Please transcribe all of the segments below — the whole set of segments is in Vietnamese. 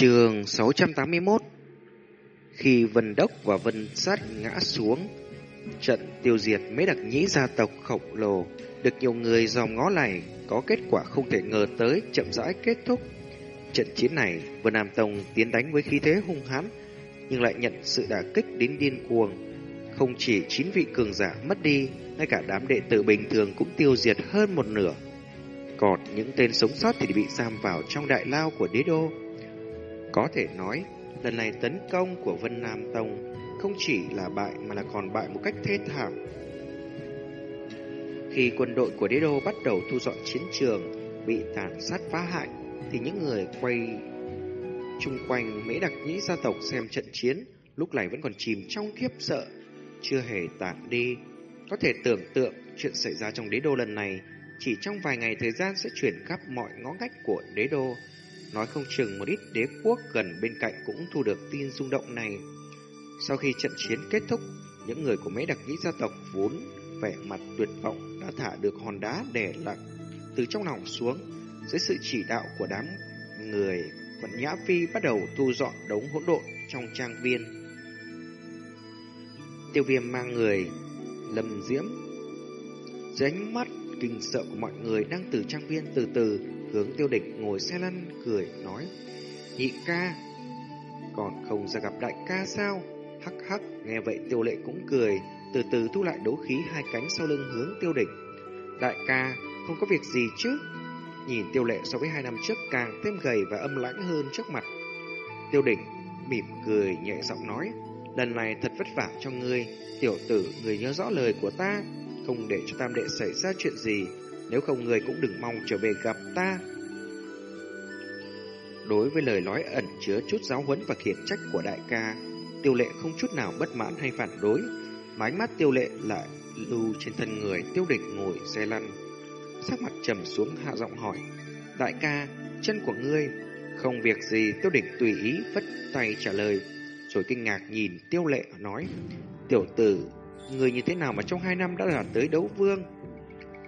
Trường 681 Khi Vân Đốc và Vân Sát ngã xuống, trận tiêu diệt mấy đặc nhĩ gia tộc khổng lồ được nhiều người dòm ngó này có kết quả không thể ngờ tới chậm rãi kết thúc. Trận chiến này, Vân Nam Tông tiến đánh với khí thế hung hãn, nhưng lại nhận sự đả kích đến điên cuồng. Không chỉ chín vị cường giả mất đi, ngay cả đám đệ tử bình thường cũng tiêu diệt hơn một nửa. Còn những tên sống sót thì bị giam vào trong đại lao của đế đô. Có thể nói, lần này tấn công của Vân Nam Tông không chỉ là bại mà là còn bại một cách thê thảm. Khi quân đội của đế đô bắt đầu thu dọn chiến trường, bị tàn sát phá hại, thì những người quay chung quanh mễ đặc nhĩ gia tộc xem trận chiến lúc này vẫn còn chìm trong khiếp sợ, chưa hề tản đi. Có thể tưởng tượng chuyện xảy ra trong đế đô lần này chỉ trong vài ngày thời gian sẽ chuyển khắp mọi ngõ ngách của đế đô. Nói không chừng một ít đế quốc gần bên cạnh cũng thu được tin rung động này. Sau khi trận chiến kết thúc, những người của mấy đặc nhĩ gia tộc vốn vẻ mặt tuyệt vọng đã thả được hòn đá đè lặng từ trong lòng xuống. Dưới sự chỉ đạo của đám người, Vận Nhã Phi bắt đầu thu dọn đống hỗn độn trong trang viên. Tiêu viêm mang người, lầm diễm, dưới ánh mắt kinh sợ của mọi người đang từ trang viên từ từ hướng tiêu địch ngồi xe lăn cười nói nhị ca còn không ra gặp đại ca sao? Hắc hắc nghe vậy tiêu lệ cũng cười từ từ thu lại đấu khí hai cánh sau lưng hướng tiêu địch. Đại ca không có việc gì chứ? Nhìn tiêu lệ so với hai năm trước càng thêm gầy và âm lãnh hơn trước mặt. Tiêu địch mỉm cười nhẹ giọng nói lần này thật vất vả cho ngươi. Tiểu tử người nhớ rõ lời của ta không để cho tam đệ xảy ra chuyện gì, nếu không người cũng đừng mong trở về gặp ta. Đối với lời nói ẩn chứa chút giáo huấn và khiển trách của đại ca, tiêu lệ không chút nào bất mãn hay phản đối, mà ánh mắt tiêu lệ lại lưu trên thân người tiêu địch ngồi xe lăn. Sắc mặt trầm xuống hạ giọng hỏi, đại ca, chân của ngươi, không việc gì tiêu địch tùy ý vất tay trả lời, rồi kinh ngạc nhìn tiêu lệ nói, tiểu tử Người như thế nào mà trong hai năm đã là tới đấu vương?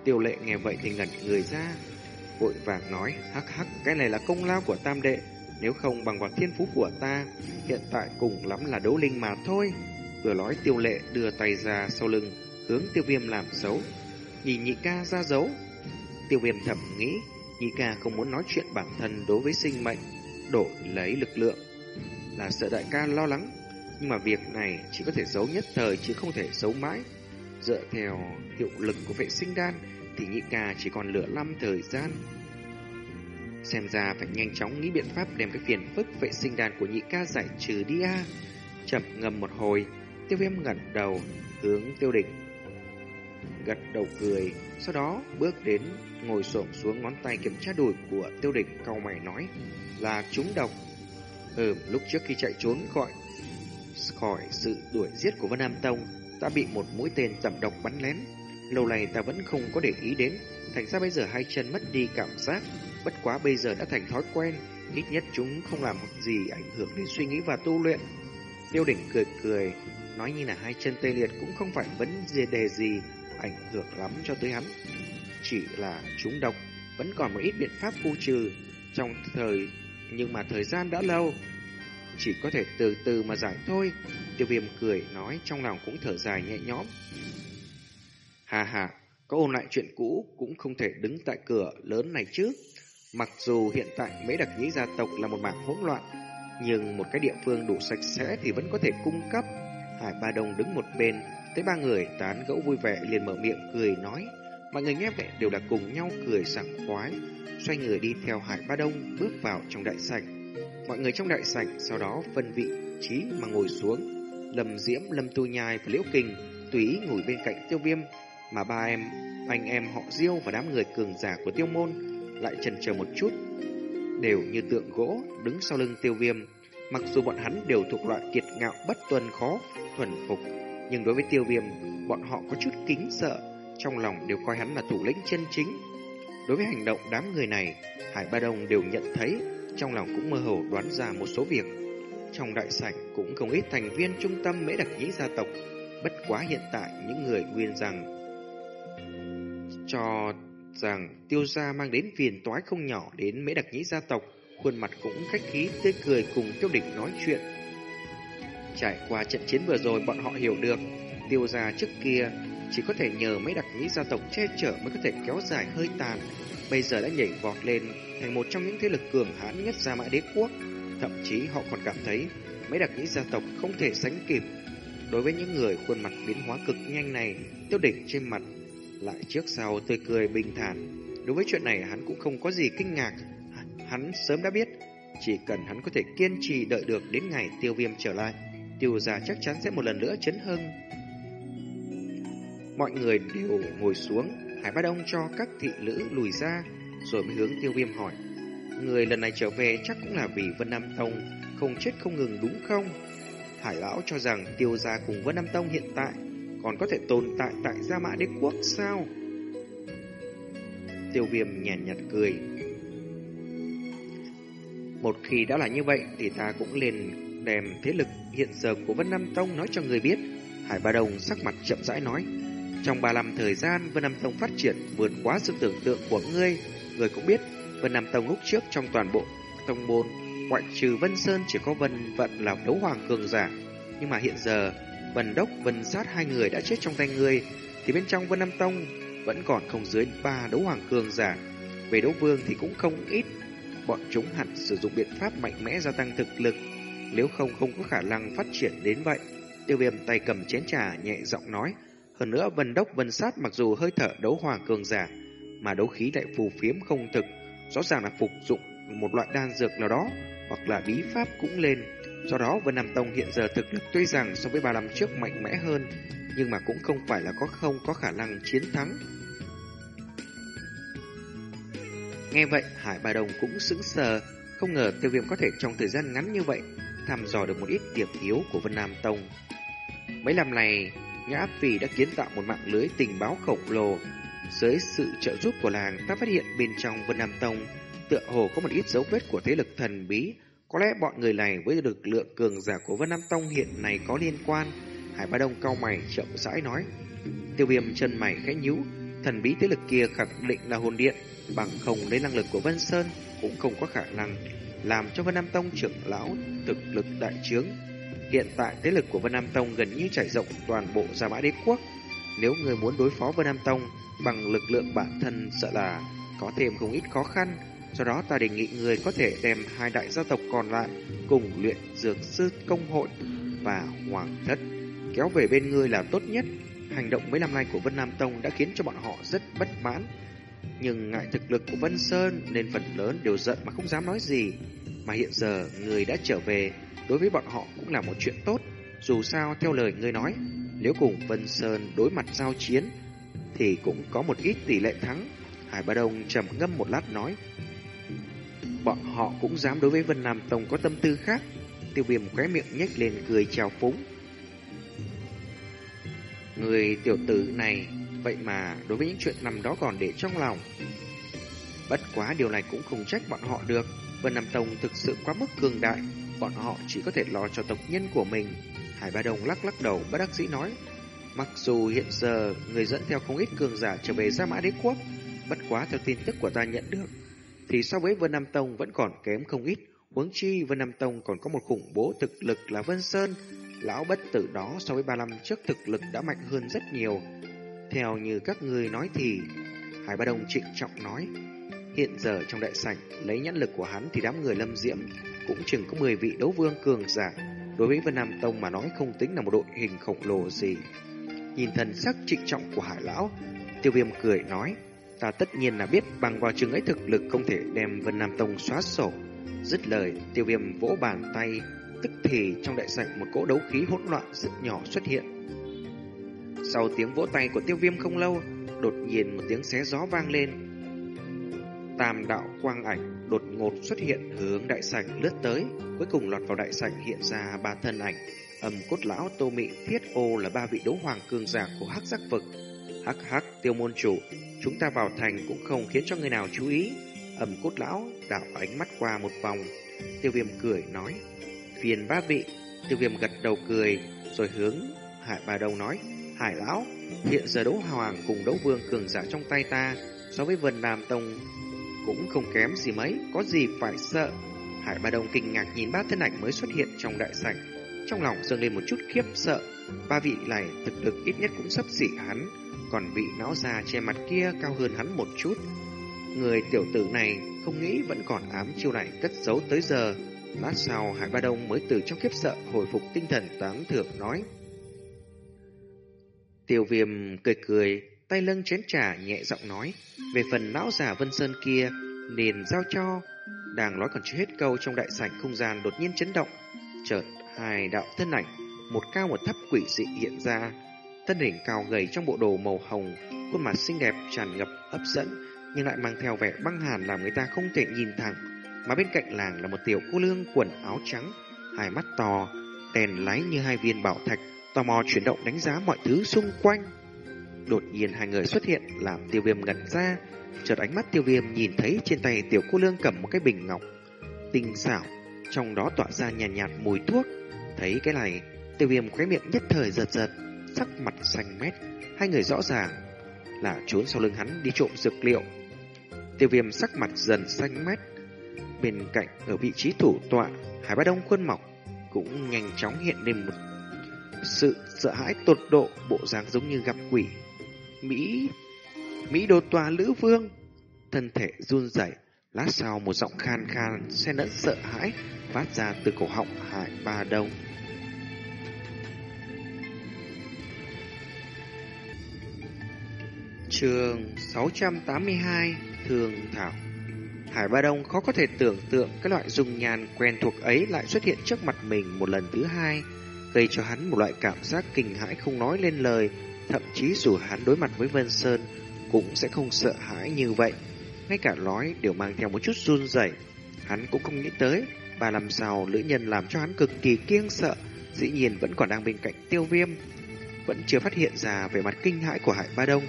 Tiêu lệ nghe vậy thì ngẩn người ra. Vội vàng nói, hắc hắc, cái này là công lao của tam đệ. Nếu không bằng vào thiên phú của ta, hiện tại cùng lắm là đấu linh mà thôi. Vừa nói tiêu lệ đưa tay ra sau lưng, hướng tiêu viêm làm xấu. Nhìn nhị ca ra dấu. Tiêu viêm thầm nghĩ, nhị ca không muốn nói chuyện bản thân đối với sinh mệnh, đổi lấy lực lượng. Là sợ đại ca lo lắng nhưng mà việc này chỉ có thể giấu nhất thời chứ không thể giấu mãi. Dựa theo hiệu lực của vệ sinh đan thì nhị ca chỉ còn lửa năm thời gian. Xem ra phải nhanh chóng nghĩ biện pháp đem cái phiền phức vệ sinh đàn của nhị ca giải trừ đi a. Chậm ngầm một hồi, tiêu viêm ngẩn đầu, hướng tiêu địch. Gật đầu cười, sau đó bước đến ngồi xổm xuống ngón tay kiểm tra đùi của tiêu địch cau mày nói là trúng độc. Ừ, lúc trước khi chạy trốn gọi khỏi sự đuổi giết của Vân Nam Tông, ta bị một mũi tên tầm độc bắn lén. Lâu này ta vẫn không có để ý đến, thành ra bây giờ hai chân mất đi cảm giác. Bất quá bây giờ đã thành thói quen, ít nhất chúng không làm gì ảnh hưởng đến suy nghĩ và tu luyện. Tiêu đỉnh cười cười, nói như là hai chân tê liệt cũng không phải vấn đề gì ảnh hưởng lắm cho tới hắn. Chỉ là chúng độc, vẫn còn một ít biện pháp khu trừ trong thời nhưng mà thời gian đã lâu chỉ có thể từ từ mà giải thôi. Tiêu viêm cười nói trong lòng cũng thở dài nhẹ nhõm. Hà hà, có ôn lại chuyện cũ cũng không thể đứng tại cửa lớn này chứ. Mặc dù hiện tại mấy đặc nhĩ gia tộc là một mảng hỗn loạn, nhưng một cái địa phương đủ sạch sẽ thì vẫn có thể cung cấp. Hải Ba Đông đứng một bên, thấy ba người tán gẫu vui vẻ liền mở miệng cười nói. Mọi người nghe vậy đều là cùng nhau cười sảng khoái, xoay người đi theo Hải Ba Đông bước vào trong đại sảnh. Mọi người trong đại sảnh sau đó phân vị trí mà ngồi xuống. Lâm Diễm, Lâm Tu Nhai và Liễu Kình tùy ý ngồi bên cạnh Tiêu Viêm, mà ba em, anh em họ Diêu và đám người cường giả của Tiêu Môn lại chần chờ một chút, đều như tượng gỗ đứng sau lưng Tiêu Viêm. Mặc dù bọn hắn đều thuộc loại kiệt ngạo bất tuân khó thuần phục, nhưng đối với Tiêu Viêm, bọn họ có chút kính sợ, trong lòng đều coi hắn là thủ lĩnh chân chính. Đối với hành động đám người này, Hải Ba Đông đều nhận thấy trong lòng cũng mơ hồ đoán ra một số việc. Trong đại sảnh cũng không ít thành viên trung tâm mễ đặc nhĩ gia tộc, bất quá hiện tại những người nguyên rằng cho rằng tiêu gia mang đến phiền toái không nhỏ đến mễ đặc nhĩ gia tộc, khuôn mặt cũng khách khí tươi cười cùng tiêu địch nói chuyện. Trải qua trận chiến vừa rồi bọn họ hiểu được, tiêu gia trước kia chỉ có thể nhờ mấy đặc nhĩ gia tộc che chở mới có thể kéo dài hơi tàn, bây giờ đã nhảy vọt lên thành một trong những thế lực cường hãn nhất Gia Mã Đế Quốc. Thậm chí họ còn cảm thấy mấy đặc nhĩ gia tộc không thể sánh kịp. Đối với những người khuôn mặt biến hóa cực nhanh này, tiêu địch trên mặt lại trước sau tươi cười bình thản. Đối với chuyện này hắn cũng không có gì kinh ngạc. Hắn sớm đã biết, chỉ cần hắn có thể kiên trì đợi được đến ngày tiêu viêm trở lại, tiêu gia chắc chắn sẽ một lần nữa chấn hưng. Mọi người đều ngồi xuống, Hải bát Đông cho các thị nữ lùi ra, rồi mới hướng tiêu viêm hỏi. Người lần này trở về chắc cũng là vì Vân Nam Tông không chết không ngừng đúng không? Hải Lão cho rằng tiêu gia cùng Vân Nam Tông hiện tại còn có thể tồn tại tại Gia Mã Đế Quốc sao? Tiêu viêm nhàn nhạt cười. Một khi đã là như vậy thì ta cũng liền đem thế lực hiện giờ của Vân Nam Tông nói cho người biết. Hải Ba Đồng sắc mặt chậm rãi nói. Trong 35 thời gian, Vân Nam Tông phát triển vượt quá sự tưởng tượng của ngươi. Người cũng biết, Vân Nam Tông lúc trước trong toàn bộ tông môn, ngoại trừ Vân Sơn chỉ có Vân Vận là đấu hoàng cường giả. Nhưng mà hiện giờ, Vân Đốc, Vân Sát hai người đã chết trong tay ngươi, thì bên trong Vân Nam Tông vẫn còn không dưới ba đấu hoàng cường giả. Về đấu vương thì cũng không ít. Bọn chúng hẳn sử dụng biện pháp mạnh mẽ gia tăng thực lực, nếu không không có khả năng phát triển đến vậy. Tiêu viêm tay cầm chén trà nhẹ giọng nói, hơn nữa Vân Đốc Vân Sát mặc dù hơi thở đấu hoàng cường giả, mà đấu khí lại phù phiếm không thực, rõ ràng là phục dụng một loại đan dược nào đó, hoặc là bí pháp cũng lên. Do đó Vân Nam Tông hiện giờ thực lực tuy rằng so với ba năm trước mạnh mẽ hơn, nhưng mà cũng không phải là có không có khả năng chiến thắng. Nghe vậy, Hải Bà Đồng cũng sững sờ, không ngờ tiêu viêm có thể trong thời gian ngắn như vậy thăm dò được một ít điểm yếu của Vân Nam Tông. Mấy năm này, Nhã Phì đã kiến tạo một mạng lưới tình báo khổng lồ. Dưới sự trợ giúp của làng, ta phát hiện bên trong Vân Nam Tông tựa hồ có một ít dấu vết của thế lực thần bí. Có lẽ bọn người này với lực lượng cường giả của Vân Nam Tông hiện này có liên quan. Hải Ba Đông cao mày chậm rãi nói. Tiêu viêm chân mày khẽ nhíu, thần bí thế lực kia khẳng định là hồn điện, bằng không lấy năng lực của Vân Sơn cũng không có khả năng làm cho Vân Nam Tông trưởng lão thực lực đại trướng. Hiện tại thế lực của Vân Nam Tông gần như trải rộng toàn bộ Gia Mã Đế Quốc. Nếu người muốn đối phó với Nam Tông bằng lực lượng bản thân sợ là có thêm không ít khó khăn. Do đó ta đề nghị người có thể đem hai đại gia tộc còn lại cùng luyện dược sư công hội và hoàng thất kéo về bên ngươi là tốt nhất. Hành động mấy năm nay của Vân Nam Tông đã khiến cho bọn họ rất bất mãn. Nhưng ngại thực lực của Vân Sơn nên phần lớn đều giận mà không dám nói gì. Mà hiện giờ người đã trở về, đối với bọn họ cũng là một chuyện tốt. Dù sao theo lời ngươi nói, nếu cùng Vân Sơn đối mặt giao chiến, thì cũng có một ít tỷ lệ thắng. Hải Ba Đông trầm ngâm một lát nói, bọn họ cũng dám đối với Vân Nam Tông có tâm tư khác. Tiêu viêm khóe miệng nhếch lên cười chào phúng. Người tiểu tử này, vậy mà đối với những chuyện nằm đó còn để trong lòng. Bất quá điều này cũng không trách bọn họ được. Vân Nam Tông thực sự quá mức cường đại, bọn họ chỉ có thể lo cho tộc nhân của mình. Hải Ba Đông lắc lắc đầu bất đắc dĩ nói, mặc dù hiện giờ người dẫn theo không ít cường giả trở về Gia Mã Đế Quốc, bất quá theo tin tức của ta nhận được, thì so với Vân Nam Tông vẫn còn kém không ít. Huống chi Vân Nam Tông còn có một khủng bố thực lực là Vân Sơn, lão bất tử đó so với ba năm trước thực lực đã mạnh hơn rất nhiều. Theo như các người nói thì, Hải Ba Đông trịnh trọng nói, hiện giờ trong đại sảnh lấy nhãn lực của hắn thì đám người lâm diễm cũng chừng có 10 vị đấu vương cường giả. Đối với Vân Nam Tông mà nói không tính là một đội hình khổng lồ gì. Nhìn thần sắc trịnh trọng của Hải Lão, tiêu viêm cười nói, ta tất nhiên là biết bằng vào chừng ấy thực lực không thể đem Vân Nam Tông xóa sổ. Dứt lời, tiêu viêm vỗ bàn tay, tức thì trong đại sảnh một cỗ đấu khí hỗn loạn rất nhỏ xuất hiện. Sau tiếng vỗ tay của tiêu viêm không lâu, đột nhiên một tiếng xé gió vang lên. Tam đạo quang ảnh đột ngột xuất hiện hướng đại sảnh lướt tới, cuối cùng lọt vào đại sảnh hiện ra ba thân ảnh. Âm cốt lão Tô Mị Thiết Ô là ba vị đấu hoàng cường giả của Hắc Giác vực. Hắc Hắc Tiêu môn chủ, chúng ta vào thành cũng không khiến cho người nào chú ý. Âm cốt lão đảo ánh mắt qua một vòng, Tiêu Viêm cười nói: "Phiền ba vị." Tiêu Viêm gật đầu cười, rồi hướng Hải Bà Đông nói: "Hải lão, hiện giờ đấu hoàng cùng đấu vương cường giả trong tay ta, so với Vân Nam Tông cũng không kém gì mấy, có gì phải sợ. Hải Ba Đông kinh ngạc nhìn ba thân ảnh mới xuất hiện trong đại sảnh, trong lòng dâng lên một chút khiếp sợ. Ba vị này thực lực ít nhất cũng sắp xỉ hắn, còn vị não già che mặt kia cao hơn hắn một chút. Người tiểu tử này không nghĩ vẫn còn ám chiêu này cất giấu tới giờ. Lát sau Hải Ba Đông mới từ trong khiếp sợ hồi phục tinh thần tán thưởng nói. Tiêu viêm cười cười, tay lưng chén trà nhẹ giọng nói. Về phần lão già Vân Sơn kia, liền giao cho. Đang nói còn chưa hết câu trong đại sảnh không gian đột nhiên chấn động. Chợt hai đạo thân ảnh, một cao một thấp quỷ dị hiện ra. Thân hình cao gầy trong bộ đồ màu hồng, khuôn mặt xinh đẹp tràn ngập hấp dẫn, nhưng lại mang theo vẻ băng hàn làm người ta không thể nhìn thẳng. Mà bên cạnh làng là một tiểu cô lương quần áo trắng, hai mắt to, đèn láy như hai viên bảo thạch, tò mò chuyển động đánh giá mọi thứ xung quanh. Đột nhiên hai người xuất hiện làm tiêu viêm ngẩn ra, chợt ánh mắt tiêu viêm nhìn thấy trên tay tiểu cô lương cầm một cái bình ngọc tinh xảo, trong đó tỏa ra nhàn nhạt, nhạt mùi thuốc. Thấy cái này, tiêu viêm khóe miệng nhất thời giật giật, sắc mặt xanh mét, hai người rõ ràng là trốn sau lưng hắn đi trộm dược liệu. Tiêu viêm sắc mặt dần xanh mét, bên cạnh ở vị trí thủ tọa, Hải Bá Đông khuôn mọc cũng nhanh chóng hiện lên một sự sợ hãi tột độ, bộ dáng giống như gặp quỷ. Mỹ, Mỹ đô tòa Lữ Vương, thân thể run rẩy, lát sau một giọng khan khan xen lẫn sợ hãi phát ra từ cổ họng Hải Ba Đông. Trường 682 Thường Thảo. Hải Ba Đông khó có thể tưởng tượng cái loại dung nhan quen thuộc ấy lại xuất hiện trước mặt mình một lần thứ hai, gây cho hắn một loại cảm giác kinh hãi không nói lên lời, thậm chí dù hắn đối mặt với Vân Sơn cũng sẽ không sợ hãi như vậy. Ngay cả nói đều mang theo một chút run rẩy, hắn cũng không nghĩ tới, bà làm sao nữ nhân làm cho hắn cực kỳ kiêng sợ, dĩ nhiên vẫn còn đang bên cạnh tiêu viêm. Vẫn chưa phát hiện ra về mặt kinh hãi của Hải Ba Đông,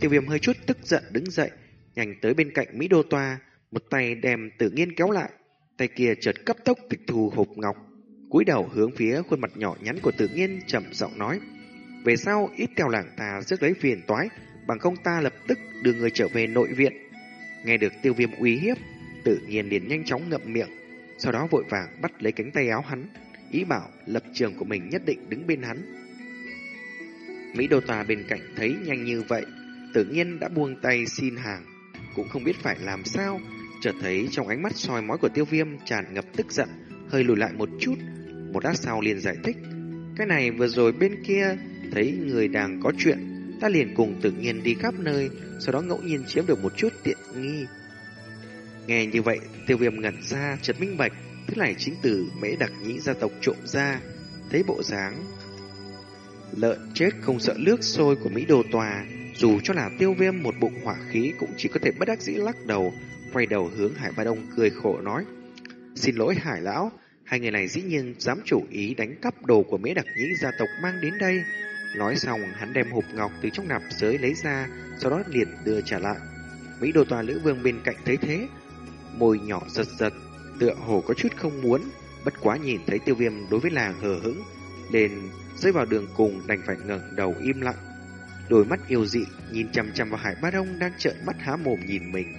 tiêu viêm hơi chút tức giận đứng dậy, nhanh tới bên cạnh Mỹ Đô Toa, một tay đem tự nhiên kéo lại, tay kia chợt cấp tốc tịch thu hộp ngọc, cúi đầu hướng phía khuôn mặt nhỏ nhắn của tự nhiên trầm giọng nói: "Về sau ít theo làng ta rước lấy phiền toái, bằng không ta lập tức đưa người trở về nội viện." Nghe được Tiêu Viêm uy hiếp, tự nhiên liền nhanh chóng ngậm miệng, sau đó vội vàng bắt lấy cánh tay áo hắn, ý bảo lập trường của mình nhất định đứng bên hắn. Mỹ Đô tòa bên cạnh thấy nhanh như vậy, tự nhiên đã buông tay xin hàng, cũng không biết phải làm sao, chợt thấy trong ánh mắt soi mói của tiêu viêm tràn ngập tức giận, hơi lùi lại một chút, một lát sau liền giải thích. Cái này vừa rồi bên kia thấy người đang có chuyện, ta liền cùng tự nhiên đi khắp nơi, sau đó ngẫu nhiên chiếm được một chút tiện nghi. Nghe như vậy, tiêu viêm ngẩn ra, chợt minh bạch, thứ này chính từ mễ đặc nhĩ gia tộc trộm ra, thấy bộ dáng lợn chết không sợ nước sôi của Mỹ Đồ Tòa, dù cho là tiêu viêm một bụng hỏa khí cũng chỉ có thể bất đắc dĩ lắc đầu, quay đầu hướng Hải Ba Đông cười khổ nói. Xin lỗi Hải Lão, hai người này dĩ nhiên dám chủ ý đánh cắp đồ của mễ đặc nhĩ gia tộc mang đến đây. Nói xong, hắn đem hộp ngọc từ trong nạp giới lấy ra, sau đó liền đưa trả lại. Mỹ đồ tòa lữ vương bên cạnh thấy thế, môi nhỏ giật giật, tựa hồ có chút không muốn, bất quá nhìn thấy tiêu viêm đối với làng hờ hững, nên rơi vào đường cùng đành phải ngẩng đầu im lặng. Đôi mắt yêu dị nhìn chằm chằm vào Hải Bát Đông đang trợn mắt há mồm nhìn mình.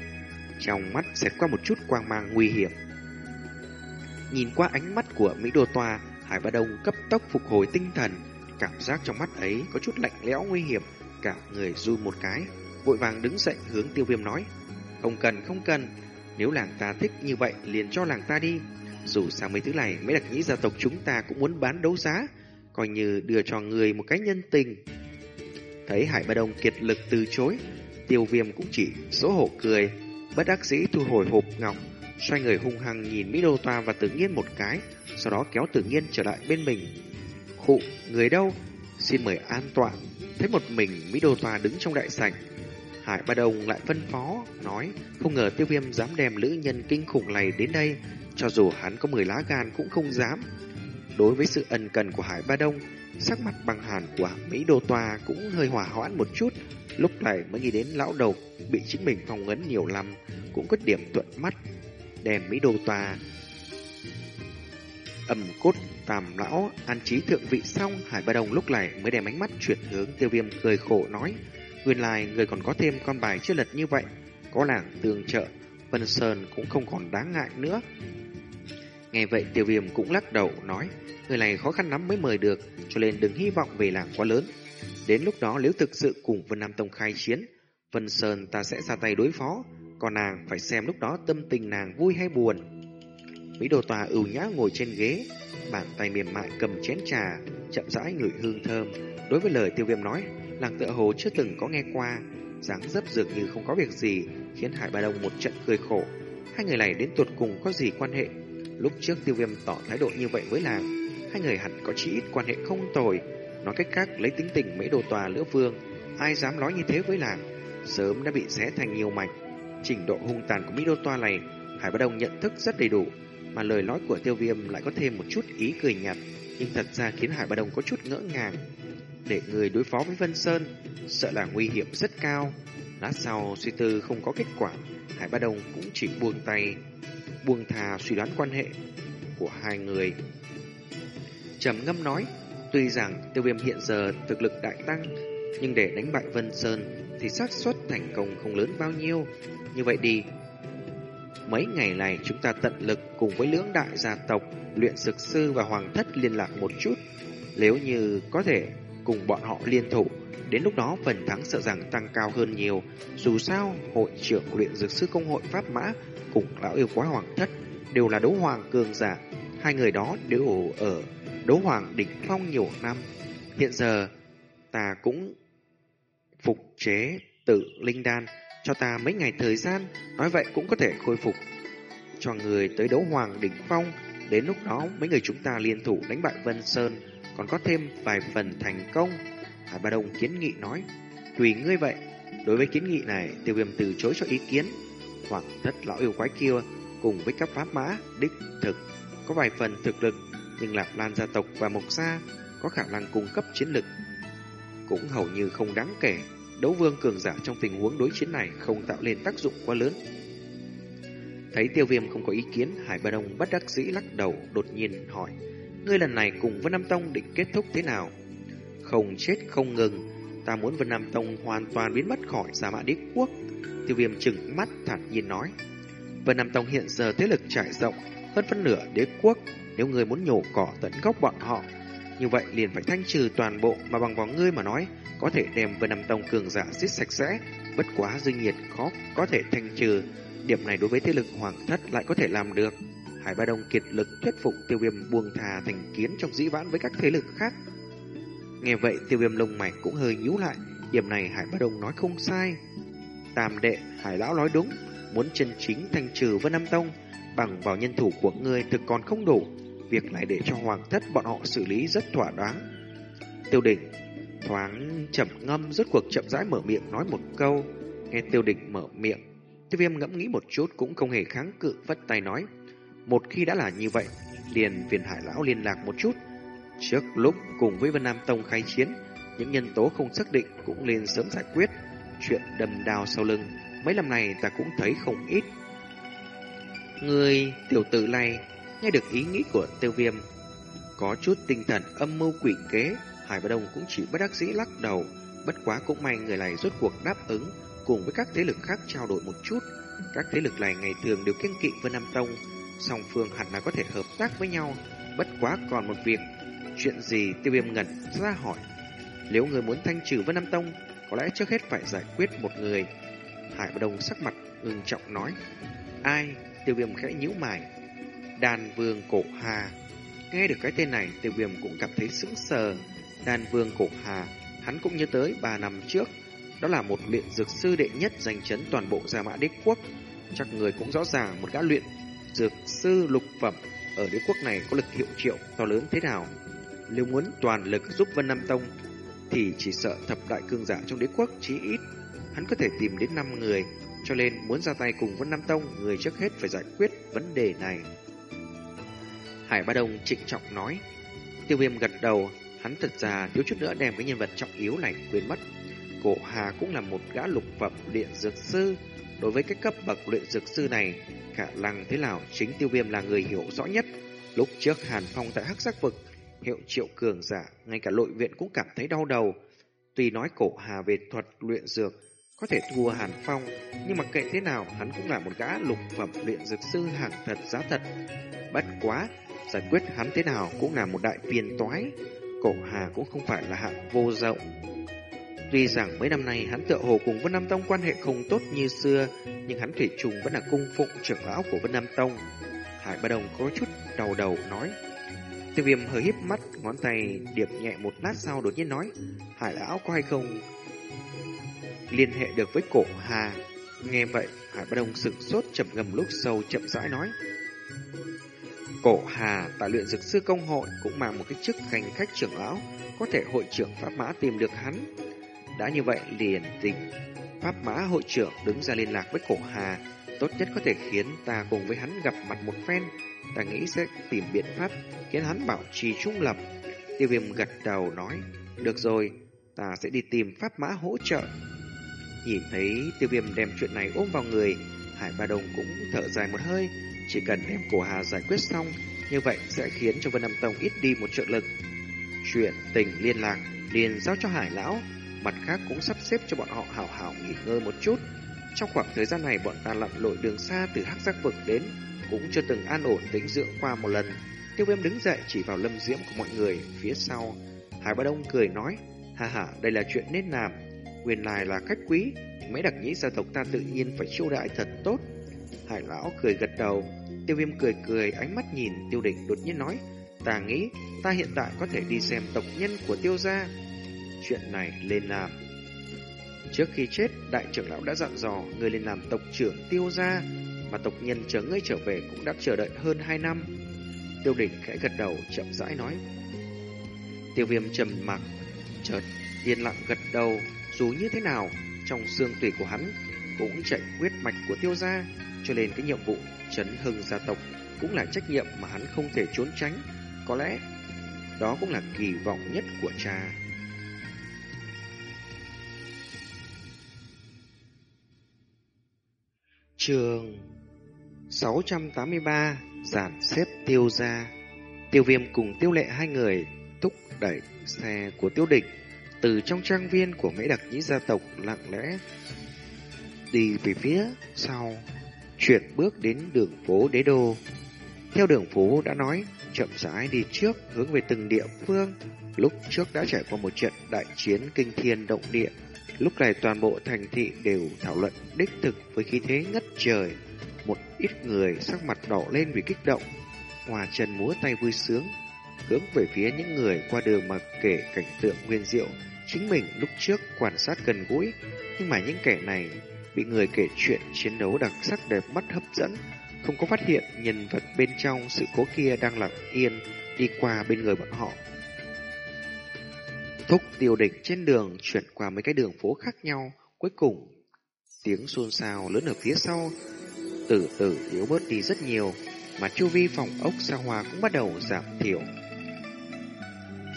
Trong mắt xẹt qua một chút quang mang nguy hiểm. Nhìn qua ánh mắt của Mỹ Đô Toa, Hải Bát Đông cấp tốc phục hồi tinh thần. Cảm giác trong mắt ấy có chút lạnh lẽo nguy hiểm, cả người run một cái, vội vàng đứng dậy hướng tiêu viêm nói. Không cần, không cần, nếu làng ta thích như vậy liền cho làng ta đi. Dù sao mấy thứ này mấy đặc nhĩ gia tộc chúng ta cũng muốn bán đấu giá, coi như đưa cho người một cái nhân tình. Thấy Hải Ba Đông kiệt lực từ chối, tiêu viêm cũng chỉ xấu hổ cười, bất đắc dĩ thu hồi hộp ngọc, xoay người hung hăng nhìn Mỹ Đô Toa và tự nhiên một cái, sau đó kéo tự nhiên trở lại bên mình. Khụ, người đâu? Xin mời an toàn. Thấy một mình Mỹ Đô Toa đứng trong đại sảnh, Hải Ba Đông lại phân phó, nói không ngờ tiêu viêm dám đem lữ nhân kinh khủng này đến đây, cho dù hắn có 10 lá gan cũng không dám. Đối với sự ân cần của Hải Ba Đông, sắc mặt băng hàn của Mỹ Đô Toa cũng hơi hỏa hoãn một chút, lúc này mới nghĩ đến lão đầu bị chính mình phong ấn nhiều lắm, cũng có điểm thuận mắt, đem Mỹ Đô Toa ẩm cốt tàm lão an trí thượng vị xong Hải Ba đồng lúc này mới đem ánh mắt chuyển hướng tiêu viêm cười khổ nói Nguyên lai người còn có thêm con bài chưa lật như vậy Có làng tường trợ Vân Sơn cũng không còn đáng ngại nữa Nghe vậy tiêu viêm cũng lắc đầu nói, người này khó khăn lắm mới mời được, cho nên đừng hy vọng về làng quá lớn. Đến lúc đó nếu thực sự cùng Vân Nam Tông khai chiến, Vân Sơn ta sẽ ra tay đối phó, còn nàng phải xem lúc đó tâm tình nàng vui hay buồn. Mỹ đồ tòa ưu nhã ngồi trên ghế, bàn tay mềm mại cầm chén trà, chậm rãi ngửi hương thơm. Đối với lời tiêu viêm nói, làng tựa hồ chưa từng có nghe qua, dáng dấp dường như không có việc gì, khiến Hải Ba Đông một trận cười khổ. Hai người này đến tuột cùng có gì quan hệ? Lúc trước tiêu viêm tỏ thái độ như vậy với làng, hai người hẳn có chí ít quan hệ không tồi. Nói cách khác, lấy tính tình Mỹ đồ tòa lữ vương, ai dám nói như thế với làng, sớm đã bị xé thành nhiều mảnh. Trình độ hung tàn của Mỹ Đô Toa này, Hải Ba Đông nhận thức rất đầy đủ, mà lời nói của tiêu viêm lại có thêm một chút ý cười nhạt, nhưng thật ra khiến Hải Ba Đông có chút ngỡ ngàng. Để người đối phó với Vân Sơn, sợ là nguy hiểm rất cao. Lát sau suy tư không có kết quả, Hải Ba Đông cũng chỉ buông tay, buông thà suy đoán quan hệ của hai người. Trầm ngâm nói, tuy rằng tiêu viêm hiện giờ thực lực đại tăng, nhưng để đánh bại Vân Sơn thì xác suất thành công không lớn bao nhiêu. Như vậy đi, mấy ngày này chúng ta tận lực cùng với lưỡng đại gia tộc, luyện dược sư và hoàng thất liên lạc một chút. Nếu như có thể cùng bọn họ liên thủ, đến lúc đó phần thắng sợ rằng tăng cao hơn nhiều. Dù sao, hội trưởng luyện dược sư công hội Pháp Mã cùng lão yêu quái hoàng thất đều là đấu hoàng cường giả. Hai người đó đều ở đấu hoàng đỉnh phong nhiều năm. Hiện giờ, ta cũng phục chế tự linh đan cho ta mấy ngày thời gian, nói vậy cũng có thể khôi phục cho người tới đấu hoàng đỉnh phong. Đến lúc đó mấy người chúng ta liên thủ đánh bại Vân Sơn, còn có thêm vài phần thành công. Hải Ba Đông kiến nghị nói, tùy ngươi vậy. Đối với kiến nghị này, tiêu viêm từ chối cho ý kiến. Hoàng thất lão yêu quái kia cùng với các pháp mã, đích thực, có vài phần thực lực, nhưng Lạp Lan gia tộc và Mộc Gia có khả năng cung cấp chiến lực cũng hầu như không đáng kể. Đấu vương cường giả trong tình huống đối chiến này không tạo lên tác dụng quá lớn. Thấy tiêu viêm không có ý kiến, Hải Ba Đông bất đắc dĩ lắc đầu, đột nhiên hỏi. Ngươi lần này cùng Vân Nam Tông định kết thúc thế nào? Không chết không ngừng, ta muốn Vân Nam Tông hoàn toàn biến mất khỏi Gia Mã Đế Quốc. Tiêu viêm trừng mắt thản nhiên nói. Vân Nam Tông hiện giờ thế lực trải rộng hơn phân nửa đế quốc. Nếu người muốn nhổ cỏ tận gốc bọn họ, như vậy liền phải thanh trừ toàn bộ mà bằng vào ngươi mà nói, có thể đem Vân Nam Tông cường giả giết sạch sẽ, bất quá duy nhiệt khó có thể thanh trừ. Điểm này đối với thế lực hoàng thất lại có thể làm được. Hải Ba Đông kiệt lực thuyết phục tiêu viêm buông thà thành kiến trong dĩ vãn với các thế lực khác. Nghe vậy tiêu viêm lông mày cũng hơi nhíu lại, điểm này Hải Ba Đông nói không sai. Tam đệ, Hải Lão nói đúng, muốn chân chính thanh trừ Vân Nam Tông, bằng vào nhân thủ của ngươi thực còn không đủ, việc này để cho hoàng thất bọn họ xử lý rất thỏa đáng. Tiêu đỉnh thoáng chậm ngâm rốt cuộc chậm rãi mở miệng nói một câu, nghe tiêu địch mở miệng. Tiêu viêm ngẫm nghĩ một chút cũng không hề kháng cự vất tay nói. Một khi đã là như vậy, liền viền hải lão liên lạc một chút. Trước lúc cùng với Vân Nam Tông khai chiến, những nhân tố không xác định cũng nên sớm giải quyết. Chuyện đầm đào sau lưng, mấy năm này ta cũng thấy không ít. Người tiểu tử này Nghe được ý nghĩ của tiêu viêm, có chút tinh thần âm mưu quỷ kế, Hải Ba Đông cũng chỉ bất đắc dĩ lắc đầu, bất quá cũng may người này rốt cuộc đáp ứng, cùng với các thế lực khác trao đổi một chút. Các thế lực này ngày thường đều kiêng kỵ Vân Nam Tông, song phương hẳn là có thể hợp tác với nhau, bất quá còn một việc. Chuyện gì tiêu viêm ngẩn ra hỏi. Nếu người muốn thanh trừ Vân Nam Tông, có lẽ trước hết phải giải quyết một người. Hải Ba Đông sắc mặt ngưng trọng nói. Ai? Tiêu viêm khẽ nhíu mày. Đàn vương cổ hà. Nghe được cái tên này, tiêu viêm cũng cảm thấy sững sờ đan vương cổ hà, hắn cũng nhớ tới 3 năm trước. Đó là một luyện dược sư đệ nhất danh chấn toàn bộ Gia Mã Đế Quốc. Chắc người cũng rõ ràng một gã luyện dược sư lục phẩm ở đế quốc này có lực hiệu triệu to lớn thế nào. Nếu muốn toàn lực giúp Vân Nam Tông, thì chỉ sợ thập đại cương giả trong đế quốc chí ít. Hắn có thể tìm đến 5 người, cho nên muốn ra tay cùng Vân Nam Tông, người trước hết phải giải quyết vấn đề này. Hải Ba Đông trịnh trọng nói. Tiêu viêm gật đầu, hắn thật ra thiếu chút nữa đem cái nhân vật trọng yếu này quên mất. Cổ Hà cũng là một gã lục phẩm luyện dược sư. Đối với cái cấp bậc luyện dược sư này, khả năng thế nào chính tiêu viêm là người hiểu rõ nhất. Lúc trước Hàn Phong tại Hắc Giác Vực, hiệu triệu cường giả, ngay cả nội viện cũng cảm thấy đau đầu. Tuy nói cổ Hà về thuật luyện dược, có thể thua Hàn Phong, nhưng mà kệ thế nào, hắn cũng là một gã lục phẩm luyện dược sư hàng thật giá thật. Bất quá, giải quyết hắn thế nào cũng là một đại phiền toái. Cổ Hà cũng không phải là hạng vô rộng. Tuy rằng mấy năm nay hắn tựa hồ cùng Vân Nam Tông quan hệ không tốt như xưa, nhưng hắn thủy trùng vẫn là cung phụng trưởng lão của Vân Nam Tông. Hải Ba Đồng có chút đầu đầu nói. Tiêu viêm hơi híp mắt, ngón tay điệp nhẹ một lát sau đột nhiên nói, Hải lão có hay không liên hệ được với cổ Hà? Nghe vậy, Hải Ba Đồng sửng sốt chậm ngầm lúc sâu chậm rãi nói. Cổ Hà tại luyện dược sư công hội cũng mang một cái chức hành khách trưởng lão, có thể hội trưởng Pháp Mã tìm được hắn. Đã như vậy liền tình Pháp Mã hội trưởng đứng ra liên lạc với cổ Hà, tốt nhất có thể khiến ta cùng với hắn gặp mặt một phen. Ta nghĩ sẽ tìm biện pháp khiến hắn bảo trì trung lập. Tiêu viêm gật đầu nói, được rồi, ta sẽ đi tìm Pháp Mã hỗ trợ. Nhìn thấy tiêu viêm đem chuyện này ôm vào người, Hải Ba đồng cũng thở dài một hơi, chỉ cần đem cổ Hà giải quyết xong, như vậy sẽ khiến cho Vân Nam Tông ít đi một trợ lực. Chuyện tình liên lạc liền giao cho Hải Lão, mặt khác cũng sắp xếp cho bọn họ hào hào nghỉ ngơi một chút. Trong khoảng thời gian này bọn ta lặn lội đường xa từ Hắc Giác Vực đến, cũng chưa từng an ổn tĩnh dưỡng qua một lần. Tiêu viêm đứng dậy chỉ vào lâm diễm của mọi người phía sau. Hải Ba Đông cười nói, ha ha, đây là chuyện nên làm. Nguyên lai là khách quý, mấy đặc nhĩ gia tộc ta tự nhiên phải chiêu đại thật tốt. Hải lão cười gật đầu, tiêu viêm cười cười ánh mắt nhìn tiêu đỉnh đột nhiên nói, ta nghĩ ta hiện tại có thể đi xem tộc nhân của tiêu gia. Chuyện này lên làm. Trước khi chết, đại trưởng lão đã dặn dò người lên làm tộc trưởng tiêu gia, mà tộc nhân chờ ngươi trở về cũng đã chờ đợi hơn 2 năm. Tiêu đỉnh khẽ gật đầu chậm rãi nói. Tiêu viêm trầm mặc, chợt yên lặng gật đầu, dù như thế nào, trong xương tủy của hắn cũng chạy huyết mạch của tiêu gia, cho nên cái nhiệm vụ chấn hưng gia tộc cũng là trách nhiệm mà hắn không thể trốn tránh. Có lẽ đó cũng là kỳ vọng nhất của cha. Trường 683 Giản xếp tiêu gia Tiêu viêm cùng tiêu lệ hai người Túc đẩy xe của tiêu địch từ trong trang viên của mỹ đặc nhĩ gia tộc lặng lẽ đi về phía sau, chuyển bước đến đường phố đế đô. Theo đường phố đã nói, chậm rãi đi trước hướng về từng địa phương. Lúc trước đã trải qua một trận đại chiến kinh thiên động địa. Lúc này toàn bộ thành thị đều thảo luận đích thực với khí thế ngất trời. Một ít người sắc mặt đỏ lên vì kích động, hòa chân múa tay vui sướng, hướng về phía những người qua đường mà kể cảnh tượng nguyên diệu chính mình lúc trước quan sát gần gũi, nhưng mà những kẻ này bị người kể chuyện chiến đấu đặc sắc đẹp mắt hấp dẫn, không có phát hiện nhân vật bên trong sự cố kia đang lặng yên đi qua bên người bọn họ. Thúc tiêu địch trên đường chuyển qua mấy cái đường phố khác nhau, cuối cùng tiếng xôn xao lớn ở phía sau từ từ yếu bớt đi rất nhiều, mà chu vi phòng ốc xa hoa cũng bắt đầu giảm thiểu.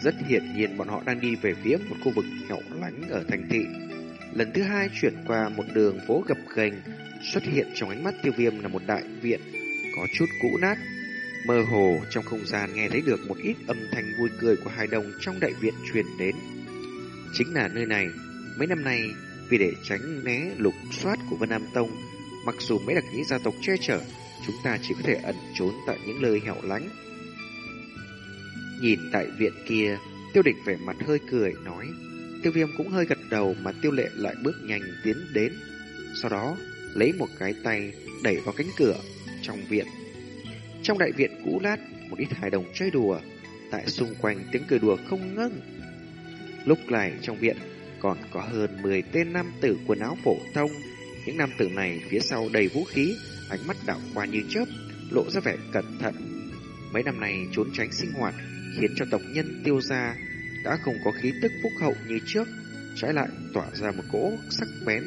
Rất hiển nhiên bọn họ đang đi về phía một khu vực hẻo lánh ở thành thị. Lần thứ hai chuyển qua một đường phố gập ghềnh, xuất hiện trong ánh mắt tiêu viêm là một đại viện có chút cũ nát. Mơ hồ trong không gian nghe thấy được một ít âm thanh vui cười của hài đồng trong đại viện truyền đến. Chính là nơi này, mấy năm nay vì để tránh né lục soát của Vân Nam Tông, mặc dù mấy đặc nhĩ gia tộc che chở, chúng ta chỉ có thể ẩn trốn tại những nơi hẻo lánh Nhìn tại viện kia, tiêu địch vẻ mặt hơi cười, nói. Tiêu viêm cũng hơi gật đầu mà tiêu lệ lại bước nhanh tiến đến. Sau đó, lấy một cái tay đẩy vào cánh cửa trong viện. Trong đại viện cũ lát, một ít hài đồng chơi đùa. Tại xung quanh tiếng cười đùa không ngưng. Lúc này trong viện còn có hơn 10 tên nam tử quần áo phổ thông. Những nam tử này phía sau đầy vũ khí, ánh mắt đảo qua như chớp, lộ ra vẻ cẩn thận. Mấy năm này trốn tránh sinh hoạt, khiến cho tộc nhân tiêu gia đã không có khí tức phúc hậu như trước, trái lại tỏa ra một cỗ sắc bén.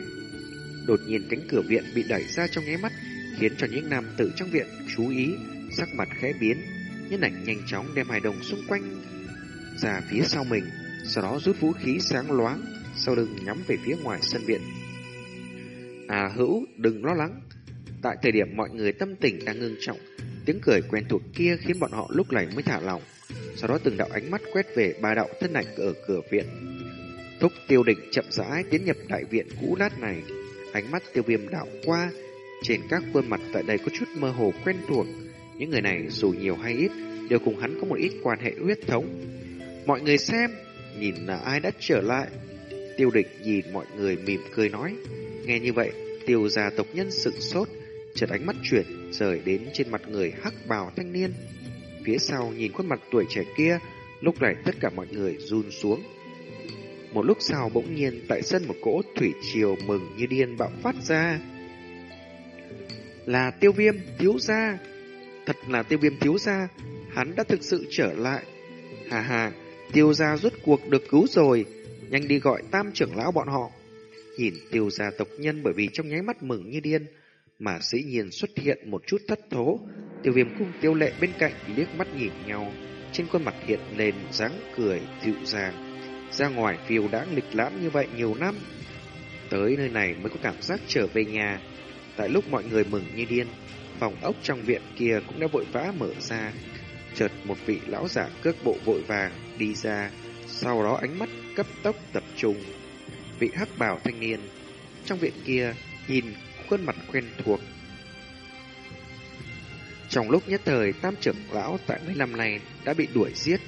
Đột nhiên cánh cửa viện bị đẩy ra trong nháy mắt, khiến cho những nam tử trong viện chú ý, sắc mặt khẽ biến, nhân ảnh nhanh chóng đem hài đồng xung quanh ra phía sau mình, sau đó rút vũ khí sáng loáng, sau lưng nhắm về phía ngoài sân viện. À hữu, đừng lo lắng. Tại thời điểm mọi người tâm tình đang ngưng trọng, tiếng cười quen thuộc kia khiến bọn họ lúc này mới thả lỏng sau đó từng đạo ánh mắt quét về ba đạo thân ảnh ở cửa viện. Thúc tiêu định chậm rãi tiến nhập đại viện cũ nát này, ánh mắt tiêu viêm đảo qua, trên các khuôn mặt tại đây có chút mơ hồ quen thuộc, Những người này dù nhiều hay ít, đều cùng hắn có một ít quan hệ huyết thống. Mọi người xem, nhìn là ai đã trở lại. Tiêu địch nhìn mọi người mỉm cười nói. Nghe như vậy, tiêu gia tộc nhân sững sốt, chợt ánh mắt chuyển rời đến trên mặt người hắc bào thanh niên. Phía sau nhìn khuôn mặt tuổi trẻ kia, lúc này tất cả mọi người run xuống. Một lúc sau bỗng nhiên tại sân một cỗ thủy triều mừng như điên bạo phát ra. Là tiêu viêm thiếu gia. Thật là tiêu viêm thiếu gia, hắn đã thực sự trở lại. Hà hà, tiêu gia rốt cuộc được cứu rồi, nhanh đi gọi tam trưởng lão bọn họ. Nhìn tiêu gia tộc nhân bởi vì trong nháy mắt mừng như điên, mà dĩ nhiên xuất hiện một chút thất thố. Tiêu viêm cùng tiêu lệ bên cạnh liếc mắt nhìn nhau, trên khuôn mặt hiện lên dáng cười dịu dàng. Ra ngoài phiêu đãng lịch lãm như vậy nhiều năm, tới nơi này mới có cảm giác trở về nhà. Tại lúc mọi người mừng như điên, phòng ốc trong viện kia cũng đã vội vã mở ra. Chợt một vị lão giả cước bộ vội vàng đi ra, sau đó ánh mắt cấp tốc tập trung. Vị hắc bảo thanh niên trong viện kia nhìn khuôn mặt quen thuộc. Trong lúc nhất thời, tam trưởng lão tại mấy năm này đã bị đuổi giết.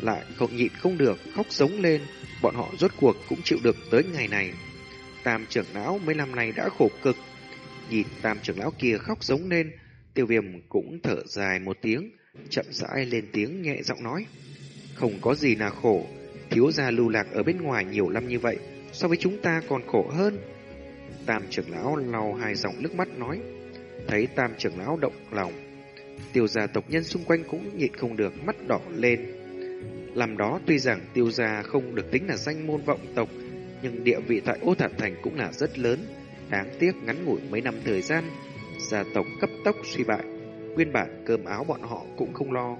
Lại không nhịn không được, khóc giống lên, bọn họ rốt cuộc cũng chịu được tới ngày này. Tam trưởng lão mấy năm này đã khổ cực. Nhìn tam trưởng lão kia khóc giống lên, tiêu viêm cũng thở dài một tiếng, chậm rãi lên tiếng nhẹ giọng nói. Không có gì là khổ, thiếu gia lưu lạc ở bên ngoài nhiều năm như vậy, so với chúng ta còn khổ hơn. Tam trưởng lão lau hai dòng nước mắt nói. Thấy tam trưởng lão động lòng, tiêu gia tộc nhân xung quanh cũng nhịn không được mắt đỏ lên. Làm đó tuy rằng tiêu gia không được tính là danh môn vọng tộc, nhưng địa vị tại ô thản thành cũng là rất lớn. Đáng tiếc ngắn ngủi mấy năm thời gian, gia tộc cấp tốc suy bại, nguyên bản cơm áo bọn họ cũng không lo.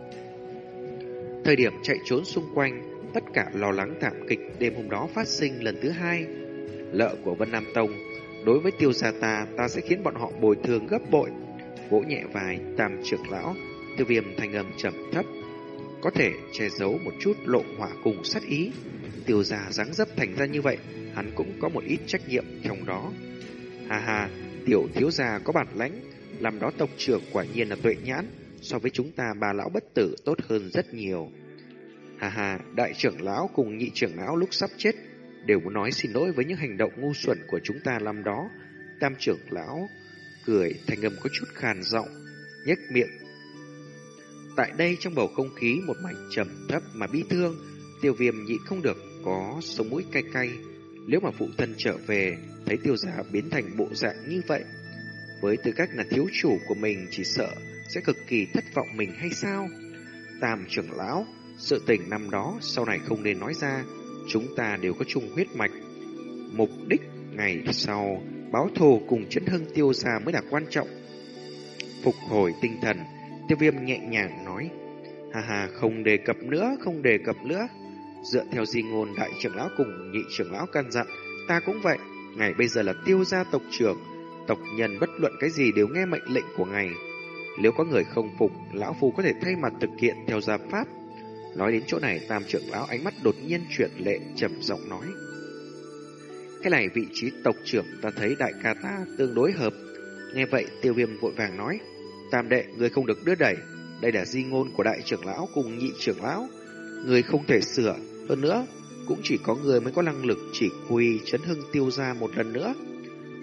Thời điểm chạy trốn xung quanh, tất cả lo lắng thảm kịch đêm hôm đó phát sinh lần thứ hai. Lợ của Vân Nam Tông, đối với tiêu gia ta, ta sẽ khiến bọn họ bồi thường gấp bội. Vỗ nhẹ vài tam trưởng lão, tiêu viêm thanh âm trầm thấp, có thể che giấu một chút lộ hỏa cùng sát ý. Tiêu gia dáng dấp thành ra như vậy, hắn cũng có một ít trách nhiệm trong đó. Hà hà, tiểu thiếu gia có bản lãnh, làm đó tộc trưởng quả nhiên là tuệ nhãn, so với chúng ta bà lão bất tử tốt hơn rất nhiều. Hà hà, đại trưởng lão cùng nhị trưởng lão lúc sắp chết đều muốn nói xin lỗi với những hành động ngu xuẩn của chúng ta năm đó. Tam trưởng lão cười thành âm có chút khàn giọng, nhếch miệng. Tại đây trong bầu không khí một mảnh trầm thấp mà bi thương, tiêu viêm nhịn không được có sống mũi cay cay. Nếu mà phụ thân trở về, thấy tiêu giả biến thành bộ dạng như vậy, với tư cách là thiếu chủ của mình chỉ sợ sẽ cực kỳ thất vọng mình hay sao? Tam trưởng lão, sự tình năm đó sau này không nên nói ra, chúng ta đều có chung huyết mạch. Mục đích ngày sau, báo thù cùng chấn hưng tiêu gia mới là quan trọng. Phục hồi tinh thần, tiêu viêm nhẹ nhàng nói, hà hà không đề cập nữa, không đề cập nữa. Dựa theo di ngôn đại trưởng lão cùng nhị trưởng lão căn dặn, ta cũng vậy, ngài bây giờ là tiêu gia tộc trưởng, tộc nhân bất luận cái gì đều nghe mệnh lệnh của ngài. Nếu có người không phục, lão phu có thể thay mặt thực hiện theo gia pháp. Nói đến chỗ này, tam trưởng lão ánh mắt đột nhiên chuyển lệ, trầm giọng nói. Cái này vị trí tộc trưởng ta thấy đại ca ta tương đối hợp. Nghe vậy, tiêu viêm vội vàng nói. Tam đệ, người không được đưa đẩy. Đây là di ngôn của đại trưởng lão cùng nhị trưởng lão. Người không thể sửa. Hơn nữa, cũng chỉ có người mới có năng lực chỉ quy chấn hưng tiêu ra một lần nữa.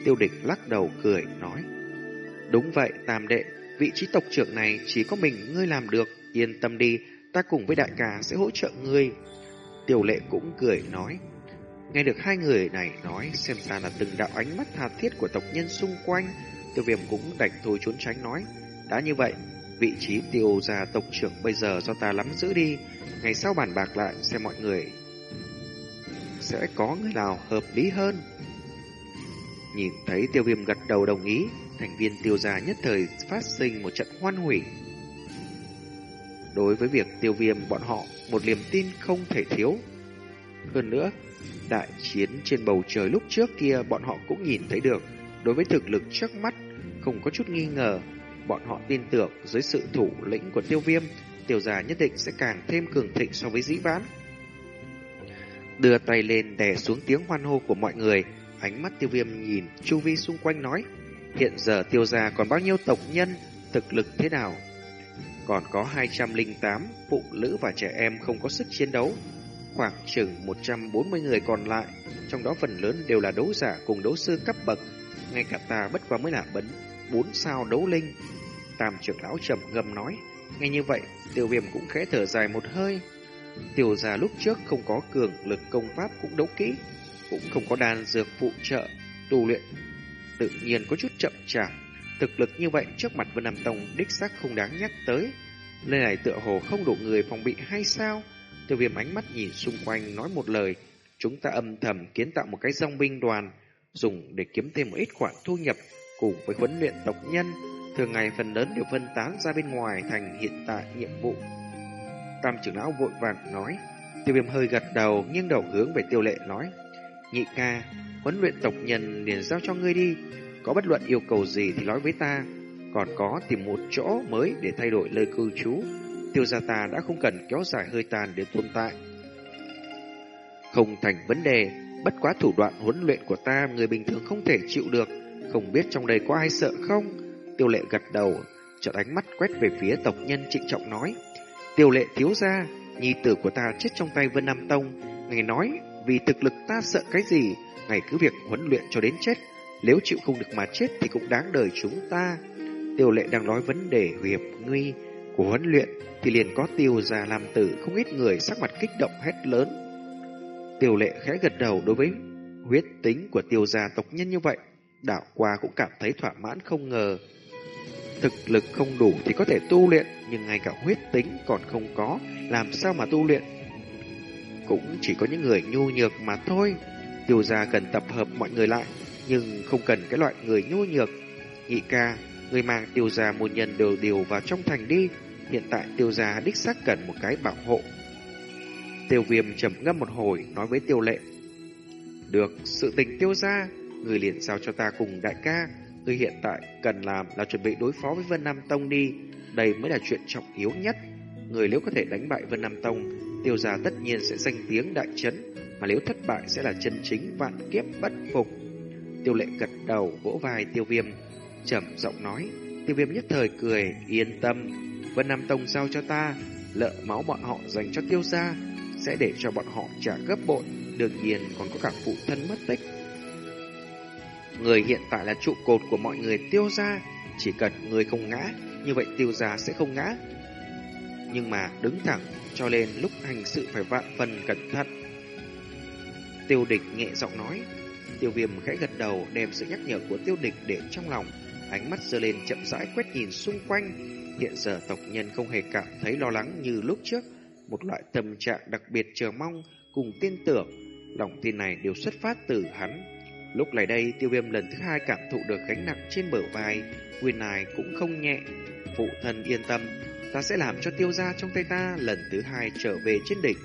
Tiêu địch lắc đầu cười, nói. Đúng vậy, tam đệ, vị trí tộc trưởng này chỉ có mình ngươi làm được. Yên tâm đi, ta cùng với đại ca sẽ hỗ trợ ngươi. Tiểu lệ cũng cười nói. Nghe được hai người này nói, xem ra là từng đạo ánh mắt tha thiết của tộc nhân xung quanh. Tiêu viêm cũng đành thôi trốn tránh nói. Đã như vậy, vị trí tiêu gia tộc trưởng bây giờ do ta lắm giữ đi. Ngày sau bàn bạc lại xem mọi người sẽ có người nào hợp lý hơn. Nhìn thấy tiêu viêm gật đầu đồng ý, thành viên tiêu gia nhất thời phát sinh một trận hoan hủy. Đối với việc tiêu viêm bọn họ một niềm tin không thể thiếu. Hơn nữa, đại chiến trên bầu trời lúc trước kia bọn họ cũng nhìn thấy được. Đối với thực lực trước mắt, không có chút nghi ngờ, bọn họ tin tưởng dưới sự thủ lĩnh của tiêu viêm, tiêu gia nhất định sẽ càng thêm cường thịnh so với dĩ vãn. Đưa tay lên đè xuống tiếng hoan hô của mọi người, ánh mắt tiêu viêm nhìn chu vi xung quanh nói, hiện giờ tiêu gia còn bao nhiêu tộc nhân, thực lực thế nào. Còn có 208 phụ nữ và trẻ em không có sức chiến đấu, khoảng chừng 140 người còn lại, trong đó phần lớn đều là đấu giả cùng đấu sư cấp bậc, ngay cả ta bất quá mới là bấn 4 sao đấu linh. Tam trưởng lão trầm ngâm nói, nghe như vậy, tiêu viêm cũng khẽ thở dài một hơi. Tiểu già lúc trước không có cường lực công pháp cũng đấu kỹ, cũng không có đan dược phụ trợ, tu luyện tự nhiên có chút chậm chạp. Thực lực như vậy trước mặt Vân Nam Tông đích xác không đáng nhắc tới. Nơi này tựa hồ không đủ người phòng bị hay sao? Tiêu viêm ánh mắt nhìn xung quanh nói một lời. Chúng ta âm thầm kiến tạo một cái dòng binh đoàn, dùng để kiếm thêm một ít khoản thu nhập cùng với huấn luyện tộc nhân. Thường ngày phần lớn đều phân tán ra bên ngoài thành hiện tại nhiệm vụ. Tam trưởng lão vội vàng nói. Tiêu viêm hơi gật đầu, nghiêng đầu hướng về tiêu lệ nói. Nhị ca, huấn luyện tộc nhân liền giao cho ngươi đi. Có bất luận yêu cầu gì thì nói với ta. Còn có tìm một chỗ mới để thay đổi lời cư trú. Tiêu gia ta đã không cần kéo dài hơi tàn để tồn tại. Không thành vấn đề, bất quá thủ đoạn huấn luyện của ta người bình thường không thể chịu được. Không biết trong đây có ai sợ không? Tiêu lệ gật đầu, chợt ánh mắt quét về phía tộc nhân trịnh trọng nói. Tiêu lệ thiếu gia, nhi tử của ta chết trong tay Vân Nam Tông. Ngài nói, vì thực lực ta sợ cái gì, ngài cứ việc huấn luyện cho đến chết. Nếu chịu không được mà chết thì cũng đáng đời chúng ta. Tiêu lệ đang nói vấn đề hiệp nguy của huấn luyện thì liền có tiêu già làm tử không ít người sắc mặt kích động hét lớn. Tiêu lệ khẽ gật đầu đối với huyết tính của tiêu gia tộc nhân như vậy. Đạo qua cũng cảm thấy thỏa mãn không ngờ. Thực lực không đủ thì có thể tu luyện, nhưng ngay cả huyết tính còn không có, làm sao mà tu luyện? Cũng chỉ có những người nhu nhược mà thôi. Tiêu gia cần tập hợp mọi người lại, nhưng không cần cái loại người nhu nhược. Nhị ca, người mang tiêu gia một nhân đều điều vào trong thành đi. Hiện tại tiêu gia đích xác cần một cái bảo hộ. Tiêu viêm trầm ngâm một hồi nói với tiêu lệ. Được, sự tình tiêu gia, người liền giao cho ta cùng đại ca. Người hiện tại cần làm là chuẩn bị đối phó với Vân Nam Tông đi. Đây mới là chuyện trọng yếu nhất. Người nếu có thể đánh bại Vân Nam Tông, tiêu gia tất nhiên sẽ danh tiếng đại chấn. Mà nếu thất bại sẽ là chân chính vạn kiếp bất phục. Tiêu lệ gật đầu vỗ vai tiêu viêm, trầm giọng nói. Tiêu viêm nhất thời cười, yên tâm. Vân Nam Tông giao cho ta, lợ máu bọn họ dành cho tiêu gia, sẽ để cho bọn họ trả gấp bội, đương nhiên còn có cả phụ thân mất tích. Người hiện tại là trụ cột của mọi người tiêu gia, chỉ cần người không ngã, như vậy tiêu gia sẽ không ngã. Nhưng mà đứng thẳng, cho nên lúc hành sự phải vạn phần cẩn thận. Tiêu địch nhẹ giọng nói, tiêu viêm khẽ gật đầu đem sự nhắc nhở của tiêu địch để trong lòng, ánh mắt dơ lên chậm rãi quét nhìn xung quanh. Hiện giờ tộc nhân không hề cảm thấy lo lắng như lúc trước, một loại tâm trạng đặc biệt chờ mong cùng tin tưởng, lòng tin này đều xuất phát từ hắn. Lúc này đây, tiêu viêm lần thứ hai cảm thụ được gánh nặng trên bờ vai, quyền này cũng không nhẹ. Phụ thân yên tâm, ta sẽ làm cho tiêu gia trong tay ta lần thứ hai trở về trên đỉnh.